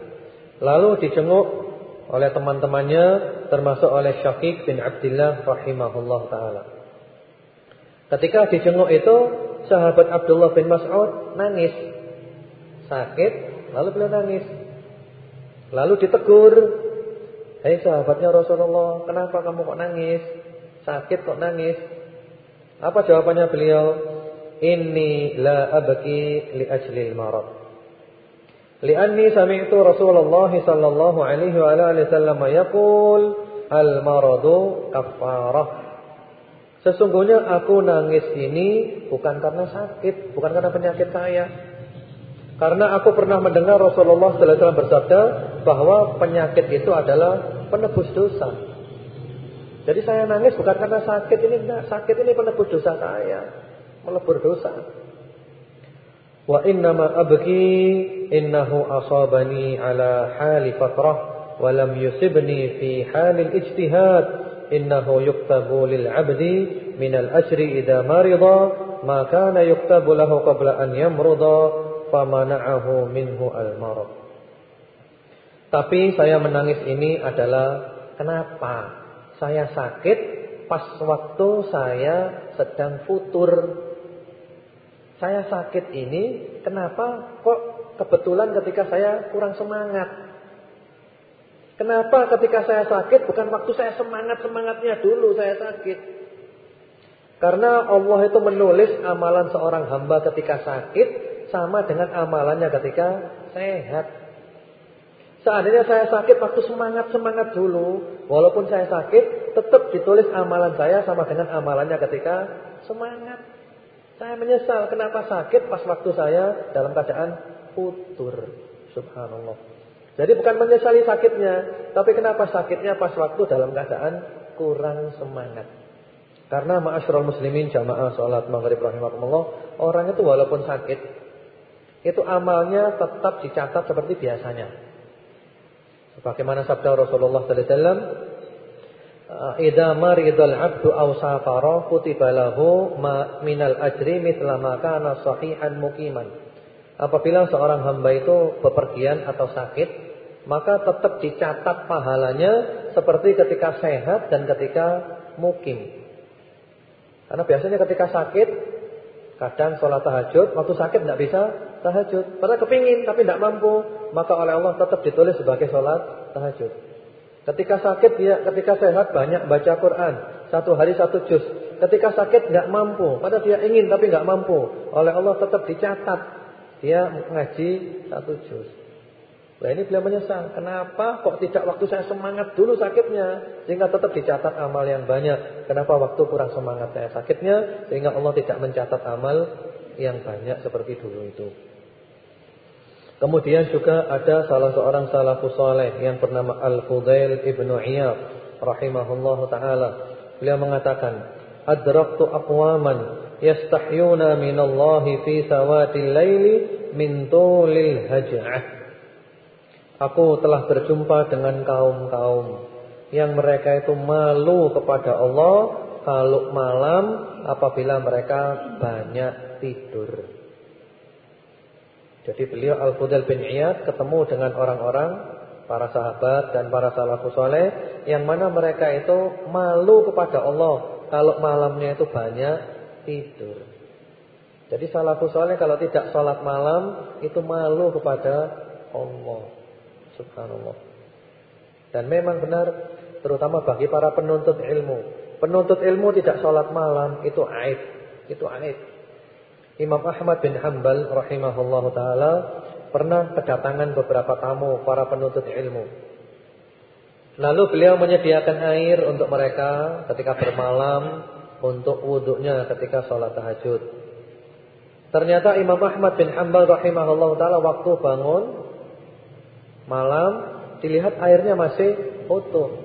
Lalu dijenguk oleh teman-temannya termasuk oleh Syaqiq bin Abdullah rahimahullah taala. Ketika dijenguk itu sahabat Abdullah bin Mas'ud nangis. Sakit, lalu beliau nangis. Lalu ditegur, "Hei sahabatnya Rasulullah, kenapa kamu kok nangis? Sakit kok nangis?" Apa jawabannya beliau? "Inni la abki li ajlil marad." Lianni sami'tu Rasulullah sallallahu alaihi wa alihi wasallam yaqul al-maradu kaffarah. Sesungguhnya aku nangis ini bukan karena sakit, bukan karena penyakit saya. Karena aku pernah mendengar Rasulullah sallallahu alaihi wasallam bersabda bahwa penyakit itu adalah penebus dosa. Jadi saya nangis bukan karena sakit ini enggak, sakit ini penebus dosa saya, melebur dosa. Wa innama abki innahu asabani ala hali fatrah wa lam yusibni fi halil ijtihad. Innahu yuktabu lil abdi min al ajri idza marida. Ma kana yuktabu lahu qabla an yamruda famana'ahu minhu al marad. Tapi saya menangis ini adalah kenapa? Saya sakit pas waktu saya sedang futur. Saya sakit ini kenapa kok kebetulan ketika saya kurang semangat? Kenapa ketika saya sakit bukan waktu saya semangat-semangatnya dulu saya sakit? Karena Allah itu menulis amalan seorang hamba ketika sakit sama dengan amalannya ketika sehat. Seandainya saya sakit waktu semangat-semangat dulu, walaupun saya sakit, tetap ditulis amalan saya sama dengan amalannya ketika semangat. Saya menyesal kenapa sakit pas waktu saya dalam keadaan futur. Subhanallah. Jadi bukan menyesali sakitnya, tapi kenapa sakitnya pas waktu dalam keadaan kurang semangat. Karena ma'asyiral muslimin jamaah salat maghrib rahimakumullah, orang itu walaupun sakit, itu amalnya tetap dicatat seperti biasanya. Sebagaimana sabda Rasulullah sallallahu alaihi wasallam, "Idza maridal 'abdu aw safara kutiba lahu ma minal ajri mithla ma kana sahihan muqiman." Apabila seorang hamba itu bepergian atau sakit, maka tetap dicatat pahalanya seperti ketika sehat dan ketika mukim. Karena biasanya ketika sakit, kadang sholat tahajud, waktu sakit tidak bisa tahajud. Padahal kepingin tapi tidak mampu, maka oleh Allah tetap ditulis sebagai sholat tahajud. Ketika sakit dia, ketika sehat banyak baca Quran, satu hari satu juz. Ketika sakit nggak mampu, padahal dia ingin tapi nggak mampu, oleh Allah tetap dicatat dia ngaji satu juz. Nah ini beliau menyesal. Kenapa kok tidak waktu saya semangat dulu sakitnya sehingga tetap dicatat amal yang banyak. Kenapa waktu kurang semangat saya sakitnya sehingga Allah tidak mencatat amal yang banyak seperti dulu itu. Kemudian juga ada salah seorang salafus saleh yang bernama Al-Fudail Ibnu Iyad rahimahullah taala. Beliau mengatakan, "Adraktu aqwaman yastahyuna minallahi fi sawatil laili min tulil haj'ah." Aku telah berjumpa dengan kaum-kaum yang mereka itu malu kepada Allah kalau malam apabila mereka banyak tidur. Jadi beliau Al-Fudail bin Iyad ketemu dengan orang-orang para sahabat dan para salafus saleh yang mana mereka itu malu kepada Allah kalau malamnya itu banyak tidur. Jadi salafus saleh kalau tidak sholat malam itu malu kepada Allah. Subhanallah. Dan memang benar terutama bagi para penuntut ilmu. Penuntut ilmu tidak sholat malam itu aib. Itu aib. Imam Ahmad bin Hanbal rahimahullahu taala pernah kedatangan beberapa tamu para penuntut ilmu. Lalu beliau menyediakan air untuk mereka ketika bermalam untuk wuduknya ketika sholat tahajud. Ternyata Imam Ahmad bin Hanbal rahimahullahu taala waktu bangun malam dilihat airnya masih utuh.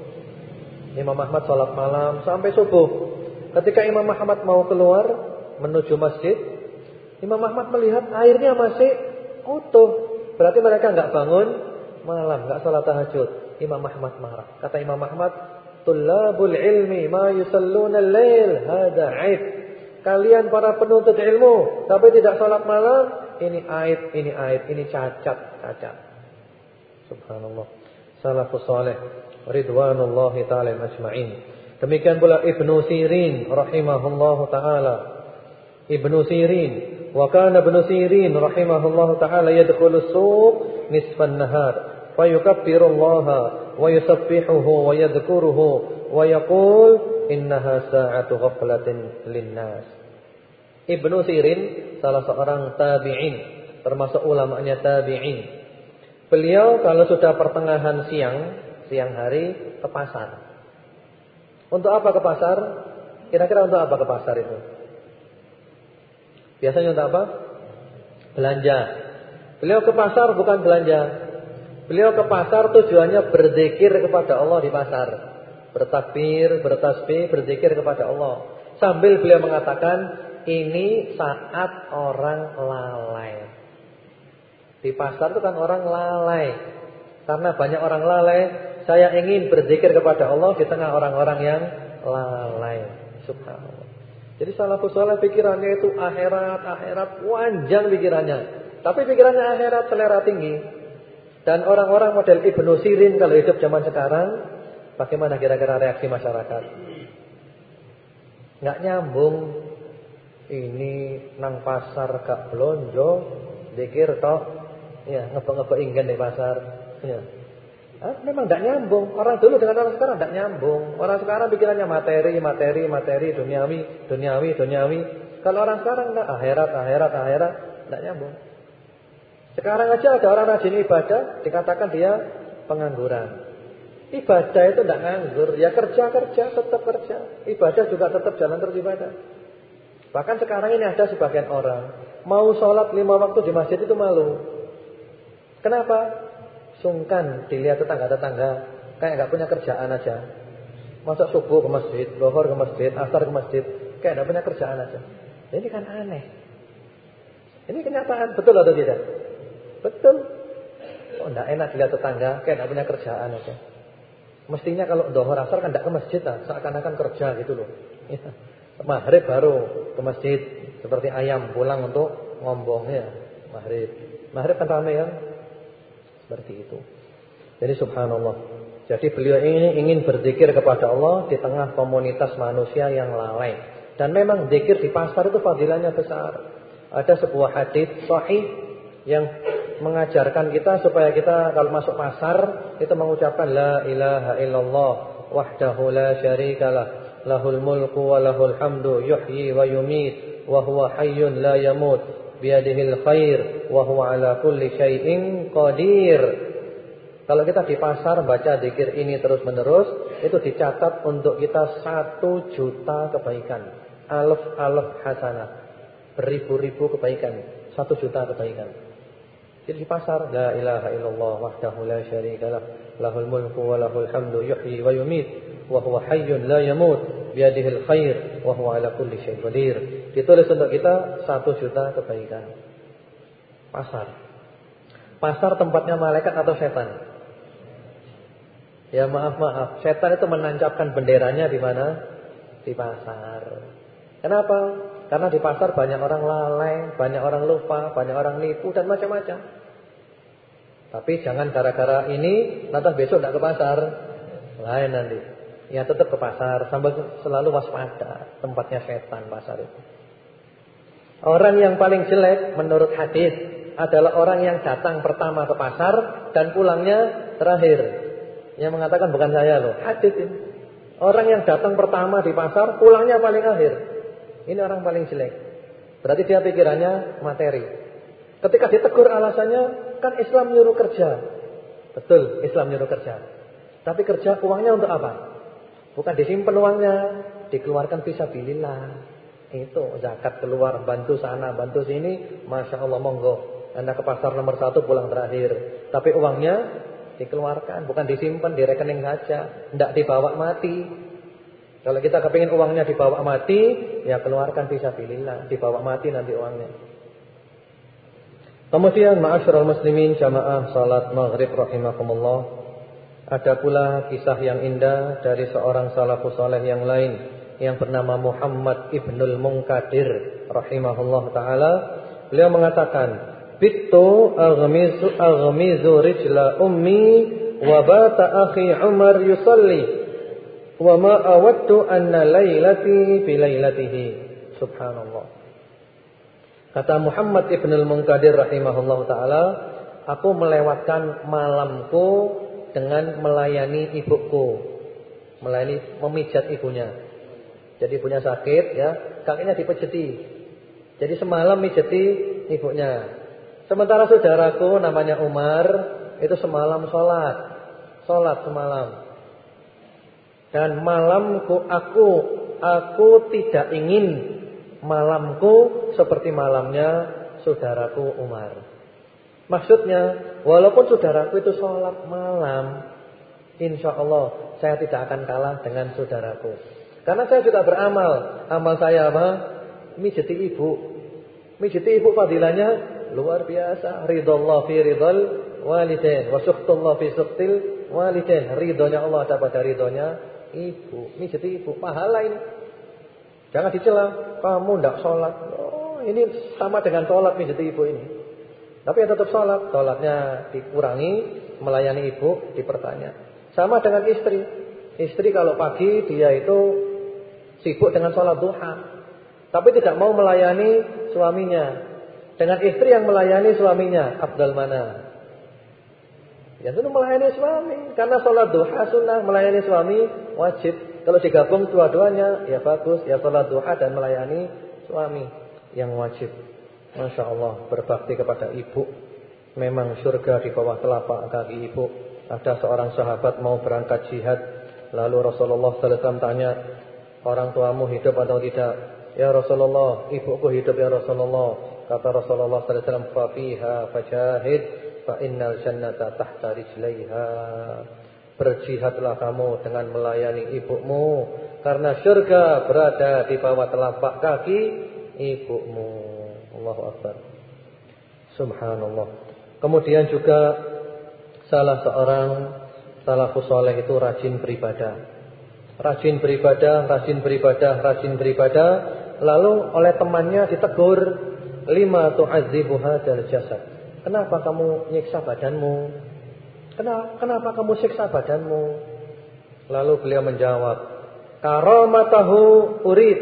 Imam Ahmad sholat malam sampai subuh. Ketika Imam Ahmad mau keluar menuju masjid, Imam Ahmad melihat airnya masih utuh. Berarti mereka enggak bangun malam, enggak salat tahajud. Imam Ahmad marah. Kata Imam Ahmad, Tullabul ilmi ma yusalluna al-lail hada aib. Kalian para penuntut ilmu tapi tidak salat malam, ini aib, ini aib, ini cacat, cacat. Subhanallah. Salafus saleh ridwanullahi taala majm'a'in Demikian pula Ibnu Sirin rahimahullahu taala. Ibnu Sirin wa kana Ibnu Sirin rahimahullahu taala yadkhulu suq nisfan nahar فيكبر الله ويسبحه ويذكره ويقول إنها ساعة غفلة للناس Ibnu Sirin salah seorang tabi'in termasuk ulamanya tabi'in beliau kalau sudah pertengahan siang siang hari ke pasar untuk apa ke pasar kira-kira untuk apa ke pasar itu Biasanya untuk apa? Belanja. Beliau ke pasar bukan belanja. Beliau ke pasar tujuannya berzikir kepada Allah di pasar. Bertakbir, bertasbih, berzikir kepada Allah. Sambil beliau mengatakan, ini saat orang lalai. Di pasar itu kan orang lalai. Karena banyak orang lalai, saya ingin berzikir kepada Allah di tengah orang-orang yang lalai. Subhanallah. Jadi salafus saleh pikirannya itu akhirat, akhirat, panjang pikirannya. Tapi pikirannya akhirat selera tinggi. Dan orang-orang model Ibnu Sirin kalau hidup zaman sekarang, bagaimana kira-kira reaksi masyarakat? Nggak nyambung. Ini nang pasar gak belonjo, pikir toh, ya ngebe-ngebe ingin di pasar. Ya. Ah, memang tidak nyambung. Orang dulu dengan orang sekarang tidak nyambung. Orang sekarang pikirannya materi, materi, materi, duniawi, duniawi, duniawi. Kalau orang sekarang tidak akhirat, akhirat, akhirat, tidak nyambung. Sekarang aja ada orang rajin ibadah, dikatakan dia pengangguran. Ibadah itu tidak nganggur, ya kerja kerja, tetap kerja. Ibadah juga tetap jalan terus ibadah. Bahkan sekarang ini ada sebagian orang mau sholat lima waktu di masjid itu malu. Kenapa? Sungkan dilihat tetangga-tetangga kayak nggak punya kerjaan aja. Masa subuh ke masjid, lohor ke masjid, asar ke masjid, kayak nggak punya kerjaan aja. Ini kan aneh. Ini kenyataan, betul atau tidak? Betul. Oh, enggak enak dilihat tetangga, kayak enggak punya kerjaan aja. Mestinya kalau dohor asar kan enggak ke masjid lah, seakan-akan kerja gitu loh. Ya. Maghrib baru ke masjid, seperti ayam pulang untuk ngombong ya. Maghrib. Maghrib kan ramai ya. Seperti itu. Jadi subhanallah. Jadi beliau ini ingin berzikir kepada Allah di tengah komunitas manusia yang lalai. Dan memang zikir di pasar itu fadilahnya besar. Ada sebuah hadis sahih yang mengajarkan kita supaya kita kalau masuk pasar itu mengucapkan la ilaha illallah wahdahu la syarikalah lahul mulku wa lahul hamdu yuhyi wa yumit wa huwa hayyun la yamut biyadihil khair wa huwa ala kulli syai'in qadir. Kalau kita di pasar baca zikir ini terus-menerus, itu dicatat untuk kita satu juta kebaikan. Alaf-alaf hasanah. Beribu-ribu kebaikan. Satu juta kebaikan. Jadi di pasar, La ilaha illallah wahdahu la syarikalah. Lahul mulku wa lahul hamdu yuhyi wa yumit. Wa huwa hayyun la yamut. Biyadihil khair. Wa huwa ala kulli syai'in qadir. Ditulis untuk kita satu juta kebaikan. Pasar. Pasar tempatnya malaikat atau setan? Ya maaf maaf, setan itu menancapkan benderanya di mana? Di pasar. Kenapa? Karena di pasar banyak orang lalai, banyak orang lupa, banyak orang nipu dan macam-macam. Tapi jangan gara-gara ini nanti besok tidak ke pasar. Lain nanti. Ya tetap ke pasar sambil selalu waspada tempatnya setan pasar itu. Orang yang paling jelek menurut hadis adalah orang yang datang pertama ke pasar dan pulangnya terakhir. Yang mengatakan bukan saya loh, hadis ini. Orang yang datang pertama di pasar, pulangnya paling akhir. Ini orang paling jelek. Berarti dia pikirannya materi. Ketika ditegur alasannya, kan Islam nyuruh kerja. Betul, Islam nyuruh kerja. Tapi kerja uangnya untuk apa? Bukan disimpan uangnya, dikeluarkan fisabilillah. Itu zakat keluar bantu sana bantu sini, masya Allah monggo. Anda ke pasar nomor satu pulang terakhir. Tapi uangnya dikeluarkan, bukan disimpan di rekening saja, tidak dibawa mati. Kalau kita kepingin uangnya dibawa mati, ya keluarkan fisabilillah, dibawa mati nanti uangnya. Kemudian ma'asyiral muslimin jamaah salat maghrib rahimakumullah. Ada pula kisah yang indah dari seorang salafus saleh yang lain yang bernama Muhammad Ibnul Munkadir rahimahullah taala beliau mengatakan bittu aghmizu aghmizu rijla ummi wa bata akhi Umar yusalli wa ma awadtu anna lailati bi lailatihi subhanallah kata Muhammad Ibnul Munkadir rahimahullah taala aku melewatkan malamku dengan melayani ibuku melayani memijat ibunya jadi punya sakit ya, kakinya dipejeti. Jadi semalam mijeti ibunya. Sementara saudaraku namanya Umar itu semalam sholat, sholat semalam. Dan malamku aku, aku tidak ingin malamku seperti malamnya saudaraku Umar. Maksudnya, walaupun saudaraku itu sholat malam, insya Allah saya tidak akan kalah dengan saudaraku. Karena saya juga beramal. Amal saya apa? Mijeti ibu. Mijeti ibu fadilahnya luar biasa. Ridallah fi ridal walidain. Wa suhtullah fi suhtil walidain. Ridhonya Allah dapat dari ridhonya ibu. Mijeti ibu. Pahala ini. Jangan dicela. Kamu tidak sholat. Oh, ini sama dengan sholat mijeti ibu ini. Tapi ya tetap sholat. Sholatnya dikurangi. Melayani ibu dipertanya. Sama dengan istri. Istri kalau pagi dia itu sibuk dengan sholat duha. Tapi tidak mau melayani suaminya. Dengan istri yang melayani suaminya, Abdul mana? Ya itu melayani suami. Karena sholat duha sunnah, melayani suami wajib. Kalau digabung dua-duanya, ya bagus. Ya sholat duha dan melayani suami yang wajib. Masya Allah, berbakti kepada ibu. Memang surga di bawah telapak kaki ibu. Ada seorang sahabat mau berangkat jihad. Lalu Rasulullah SAW tanya, orang tuamu hidup atau tidak? Ya Rasulullah, ibuku hidup ya Rasulullah. Kata Rasulullah SAW, Fafiha fajahid fa innal jannata tahta rijlaiha. Berjihadlah kamu dengan melayani ibumu karena surga berada di bawah telapak kaki ibumu. Allahu akbar. Subhanallah. Kemudian juga salah seorang salafus saleh itu rajin beribadah. Rajin beribadah, rajin beribadah, rajin beribadah, lalu oleh temannya ditegur, lima tu'adzibu hadzal jasad. Kenapa kamu nyiksa badanmu? Kenapa, kenapa kamu siksa badanmu? Lalu beliau menjawab, Karamatahu urid.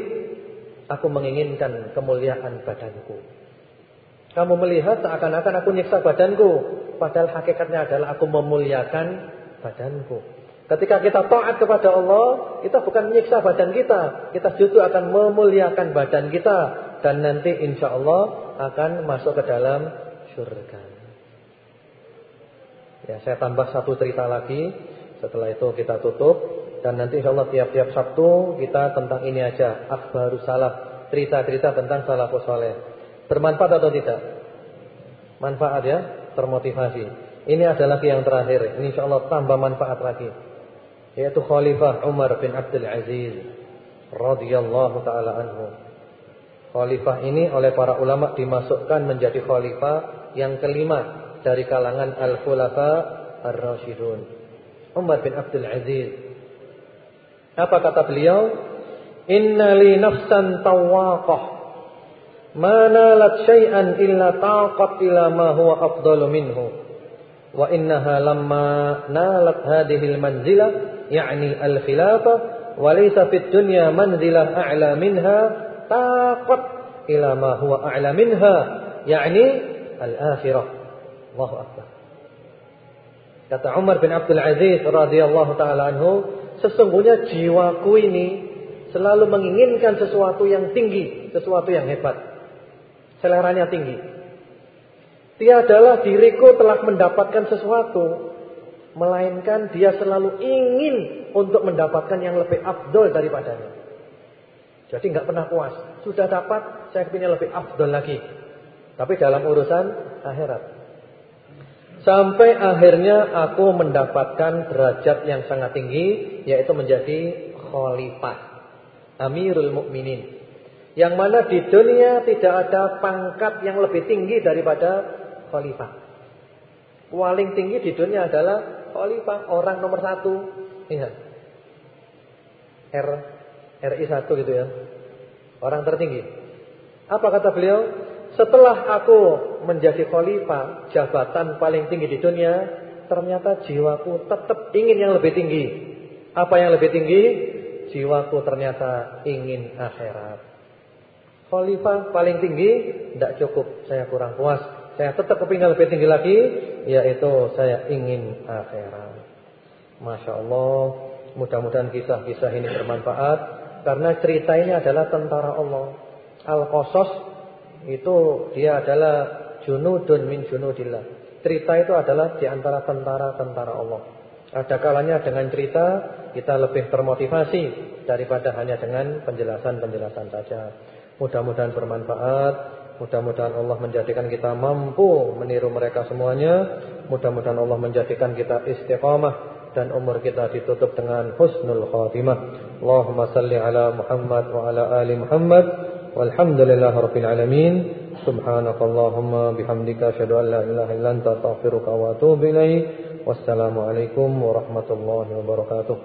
Aku menginginkan kemuliaan badanku. Kamu melihat seakan-akan aku nyiksa badanku. Padahal hakikatnya adalah aku memuliakan badanku. Ketika kita taat kepada Allah, kita bukan menyiksa badan kita. Kita justru akan memuliakan badan kita. Dan nanti insya Allah akan masuk ke dalam surga. Ya, saya tambah satu cerita lagi. Setelah itu kita tutup dan nanti insyaallah tiap-tiap Sabtu kita tentang ini aja, akhbarus salaf, cerita-cerita tentang salafus saleh. Bermanfaat atau tidak? Manfaat ya, termotivasi. Ini adalah yang terakhir. Ini insyaallah tambah manfaat lagi. Yaitu Khalifah Umar bin Abdul Aziz radhiyallahu taala anhu. Khalifah ini oleh para ulama dimasukkan menjadi khalifah yang kelima dari kalangan al-khulafa ar-rasyidun. Umar bin Abdul Aziz. Apa kata beliau? Inna li nafsan tawaqah. Ma nalat syai'an illa taqat ila ma huwa afdalu minhu. Wa innaha lamma nalat hadhihi al-manzilah, yani al-khilafah, wa laysa fid dunya manzilah a'la minha, taqat ila ma huwa a'la minha, yani al-akhirah. Allahu akbar. Kata Umar bin Abdul Aziz radhiyallahu taala anhu, sesungguhnya jiwaku ini selalu menginginkan sesuatu yang tinggi, sesuatu yang hebat. Seleranya tinggi. Tiadalah diriku telah mendapatkan sesuatu melainkan dia selalu ingin untuk mendapatkan yang lebih afdol daripadanya. Jadi nggak pernah puas. Sudah dapat, saya ingin lebih afdol lagi. Tapi dalam urusan akhirat. Sampai akhirnya aku mendapatkan derajat yang sangat tinggi yaitu menjadi khalifah. Amirul Mukminin. Yang mana di dunia tidak ada pangkat yang lebih tinggi daripada khalifah. Paling tinggi di dunia adalah khalifah, orang nomor satu. Iya. R RI satu gitu ya. Orang tertinggi. Apa kata beliau? Setelah aku menjadi khalifah, jabatan paling tinggi di dunia, ternyata jiwaku tetap ingin yang lebih tinggi. Apa yang lebih tinggi? Jiwaku ternyata ingin akhirat. Khalifah paling tinggi tidak cukup, saya kurang puas. Saya tetap kepingin lebih tinggi lagi, yaitu saya ingin akhirat. Masya Allah, mudah-mudahan kisah-kisah ini bermanfaat. Karena cerita ini adalah tentara Allah. Al-Qasas itu dia adalah junudun min junudillah. Cerita itu adalah di antara tentara-tentara Allah. Ada kalanya dengan cerita kita lebih termotivasi daripada hanya dengan penjelasan-penjelasan saja. Mudah-mudahan bermanfaat. Mudah-mudahan Allah menjadikan kita mampu meniru mereka semuanya. Mudah-mudahan Allah menjadikan kita istiqamah dan umur kita ditutup dengan husnul khatimah. Allahumma salli ala Muhammad wa ala ali Muhammad. Alamin. Subhanakallahumma bihamdika asyhadu an la ilaha illa anta astaghfiruka wa atubu ilaik. Wassalamu alaikum warahmatullahi wabarakatuh.